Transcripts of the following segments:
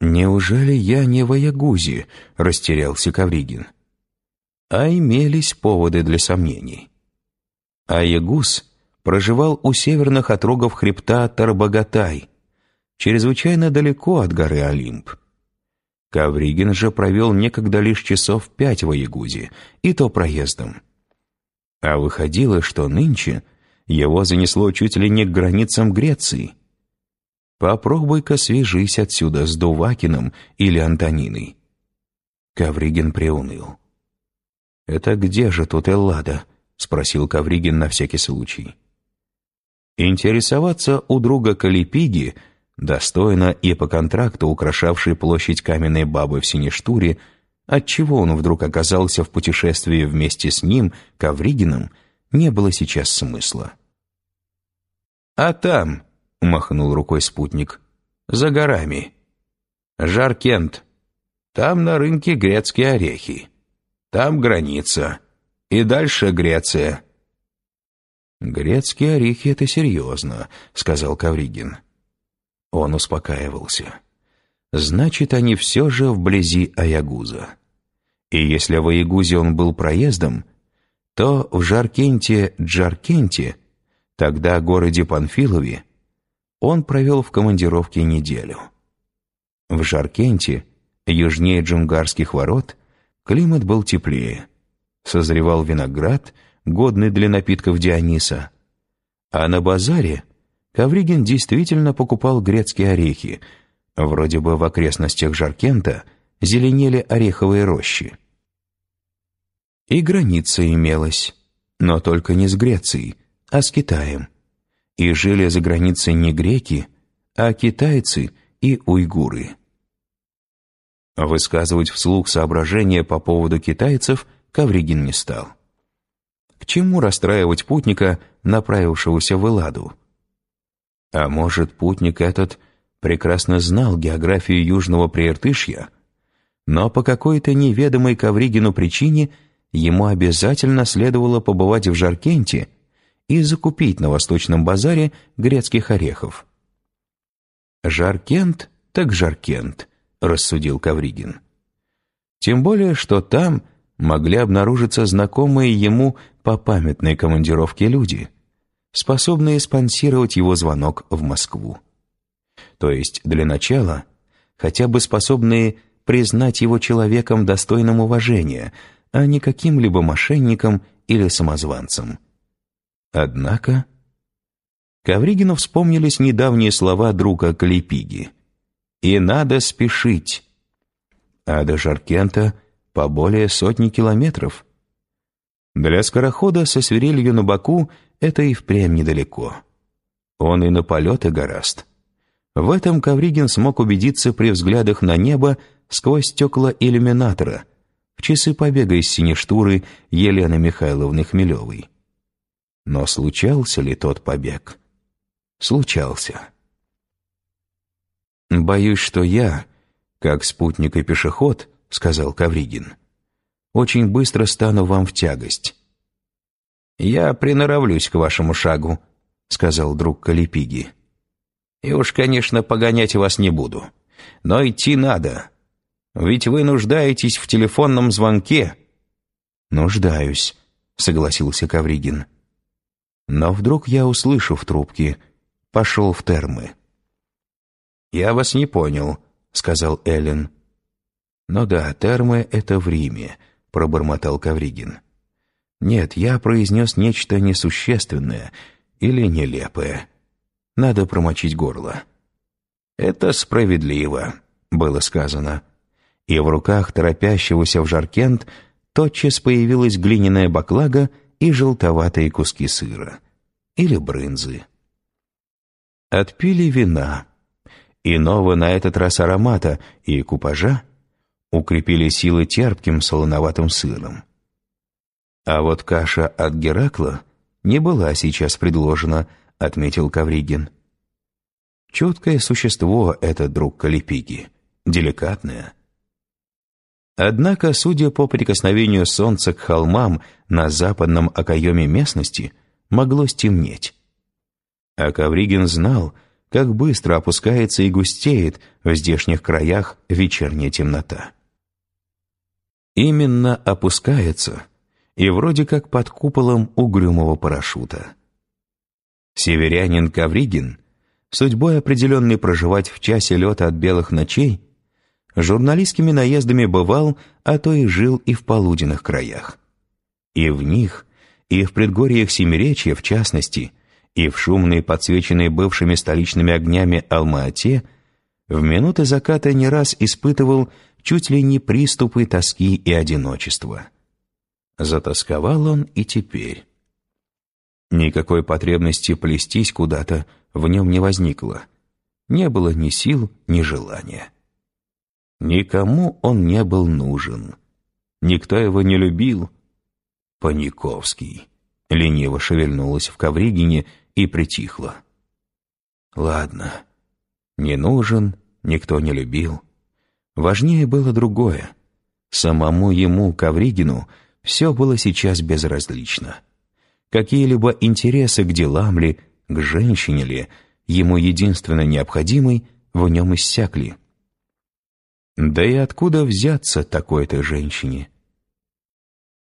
«Неужели я не в Аягузе?» — растерялся Ковригин. А имелись поводы для сомнений. Аягуз проживал у северных отрогов хребта Тарбагатай, чрезвычайно далеко от горы Олимп. Ковригин же провел некогда лишь часов пять в Аягузе, и то проездом. А выходило, что нынче его занесло чуть ли не к границам Греции. Попробуй-ка свяжись отсюда с Дувакиным или Антониной. Ковригин приуныл. «Это где же тут Эллада?» — спросил Ковригин на всякий случай. Интересоваться у друга Калипиги, достойно и по контракту украшавшей площадь каменной бабы в Синештуре, отчего он вдруг оказался в путешествии вместе с ним, Ковригиным, не было сейчас смысла. «А там», — махнул рукой спутник, — «за горами. Жаркент. Там на рынке грецкие орехи. Там граница. И дальше Греция». «Грецкие орехи — это серьезно», — сказал Кавригин. Он успокаивался. «Значит, они все же вблизи Аягуза. И если в Аягузе он был проездом, то в Жаркенте-Джаркенте, тогда городе Панфилове, он провел в командировке неделю. В Жаркенте, южнее Джунгарских ворот, климат был теплее. Созревал виноград — годный для напитков Диониса. А на базаре Ковригин действительно покупал грецкие орехи. Вроде бы в окрестностях Жаркента зеленели ореховые рощи. И граница имелась, но только не с Грецией, а с Китаем. И жили за границей не греки, а китайцы и уйгуры. Высказывать вслух соображения по поводу китайцев Ковригин не стал. К чему расстраивать путника, направившегося в Эладу? А может, путник этот прекрасно знал географию Южного Прииртышья, но по какой-то неведомой Ковригину причине ему обязательно следовало побывать в Жаркенте и закупить на Восточном базаре грецких орехов. «Жаркент так Жаркент», — рассудил Ковригин. Тем более, что там могли обнаружиться знакомые ему по памятной командировке люди, способные спонсировать его звонок в Москву. То есть, для начала, хотя бы способные признать его человеком достойным уважения, а не каким-либо мошенником или самозванцем. Однако... Ковригину вспомнились недавние слова друга Калипиги. «И надо спешить». А до Жаркента по более сотни километров. Для скорохода со свирелью на боку это и впрямь недалеко. Он и на полеты гораст. В этом Ковригин смог убедиться при взглядах на небо сквозь стекла иллюминатора в часы побега из Синештуры Елены Михайловны Хмелевой. Но случался ли тот побег? Случался. «Боюсь, что я, как спутник и пешеход, — сказал Кавригин. «Очень быстро стану вам в тягость». «Я приноровлюсь к вашему шагу», — сказал друг Калипиги. «И уж, конечно, погонять вас не буду. Но идти надо. Ведь вы нуждаетесь в телефонном звонке». «Нуждаюсь», — согласился Кавригин. Но вдруг я услышу в трубке «Пошел в термы». «Я вас не понял», — сказал Эллен. «Ну да, термы — это в Риме», — пробормотал Кавригин. «Нет, я произнес нечто несущественное или нелепое. Надо промочить горло». «Это справедливо», — было сказано. И в руках торопящегося в Жаркент тотчас появилась глиняная баклага и желтоватые куски сыра. Или брынзы. Отпили вина. Иного на этот раз аромата и купажа — укрепили силы терпким солоноватым сыром. А вот каша от Геракла не была сейчас предложена, отметил Кавригин. Чуткое существо это друг Калипиги, деликатное. Однако, судя по прикосновению солнца к холмам на западном окоеме местности, могло стемнеть. А Кавригин знал, как быстро опускается и густеет в здешних краях вечерняя темнота. Именно опускается и вроде как под куполом угрюмого парашюта. Северянин Кавригин, судьбой определенный проживать в часе лета от белых ночей, журналистскими наездами бывал, а то и жил и в полуденных краях. И в них, и в предгорьях Семиречья в частности, и в шумной, подсвеченной бывшими столичными огнями Алма-Ате, в минуты заката не раз испытывал чуть ли не приступы тоски и одиночества. Затасковал он и теперь. Никакой потребности плестись куда-то в нем не возникло. Не было ни сил, ни желания. Никому он не был нужен. Никто его не любил. Паниковский. Лениво шевельнулась в ковригине и притихла. Ладно, не нужен, никто не любил. Важнее было другое. Самому ему, Ковригину, все было сейчас безразлично. Какие-либо интересы к делам ли, к женщине ли, ему единственно необходимой, в нем иссякли. Да и откуда взяться такой-то женщине?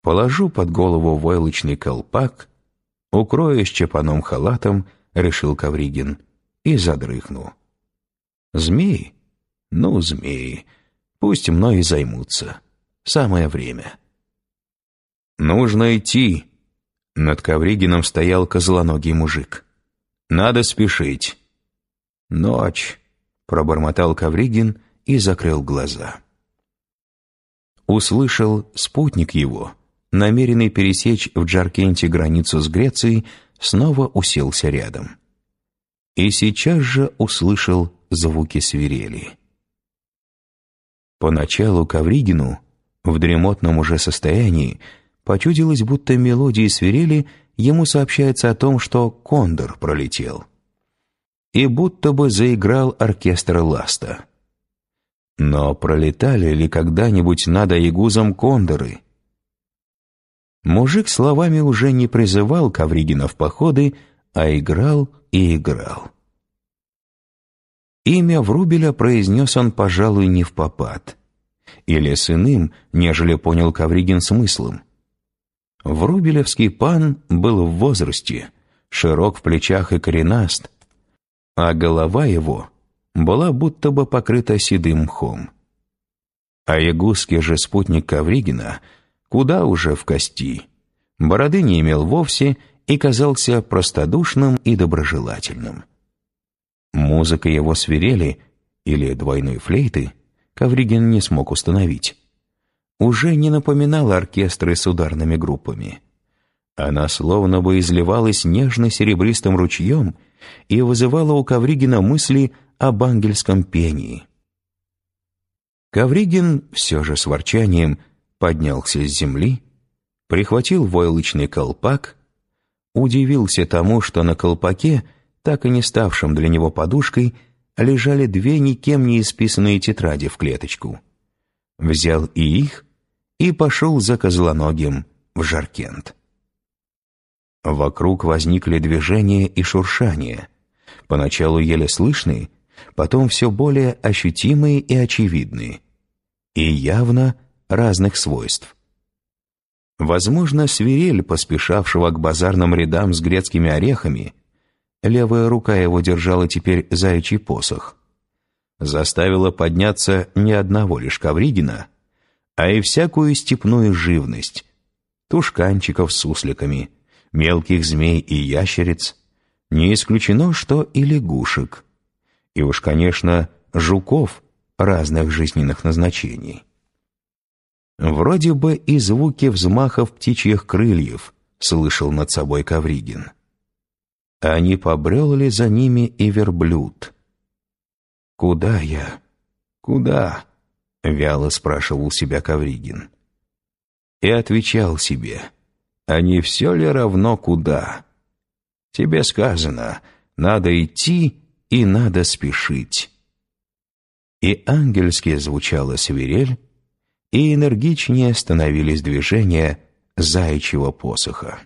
Положу под голову войлочный колпак, укроюсь чапаном халатом, решил Ковригин, и задрыхну. Змеи? Ну, змеи. Пусть мной и займутся. Самое время. «Нужно идти!» Над Ковригином стоял козлоногий мужик. «Надо спешить!» «Ночь!» — пробормотал Ковригин и закрыл глаза. Услышал спутник его, намеренный пересечь в Джаркенте границу с Грецией, снова уселся рядом. И сейчас же услышал звуки свирели. Поначалу Ковригину, в дремотном уже состоянии, почудилось, будто мелодии свирели ему сообщается о том, что кондор пролетел. И будто бы заиграл оркестр Ласта. Но пролетали ли когда-нибудь над Аягузом кондоры? Мужик словами уже не призывал Ковригина в походы, а играл и играл. Имя Врубеля произнес он, пожалуй, не в попад. Или с иным, нежели понял Ковригин смыслом. Врубелевский пан был в возрасте, широк в плечах и коренаст, а голова его была будто бы покрыта седым мхом. А ягузский же спутник Ковригина куда уже в кости, бороды не имел вовсе и казался простодушным и доброжелательным. Музыка его свирели или двойной флейты Ковригин не смог установить. Уже не напоминала оркестры с ударными группами. Она словно бы изливалась нежно-серебристым ручьем и вызывала у Ковригина мысли об ангельском пении. Ковригин все же с ворчанием поднялся с земли, прихватил войлочный колпак, удивился тому, что на колпаке — так и не ставшим для него подушкой, лежали две никем не исписанные тетради в клеточку. Взял и их и пошел за козлоногим в Жаркент. Вокруг возникли движения и шуршания, поначалу еле слышные, потом все более ощутимые и очевидные, и явно разных свойств. Возможно, свирель, поспешавшего к базарным рядам с грецкими орехами, левая рука его держала теперь заячий посох, заставила подняться не одного лишь Ковригина, а и всякую степную живность, тушканчиков с сусликами, мелких змей и ящериц, не исключено, что и лягушек, и уж, конечно, жуков разных жизненных назначений. Вроде бы и звуки взмахов птичьих крыльев слышал над собой Ковригин а не побрел ли за ними и верблюд? «Куда я? Куда?» — вяло спрашивал себя Ковригин. И отвечал себе, «А не все ли равно куда? Тебе сказано, надо идти и надо спешить». И ангельски звучала свирель, и энергичнее становились движения заячьего посоха.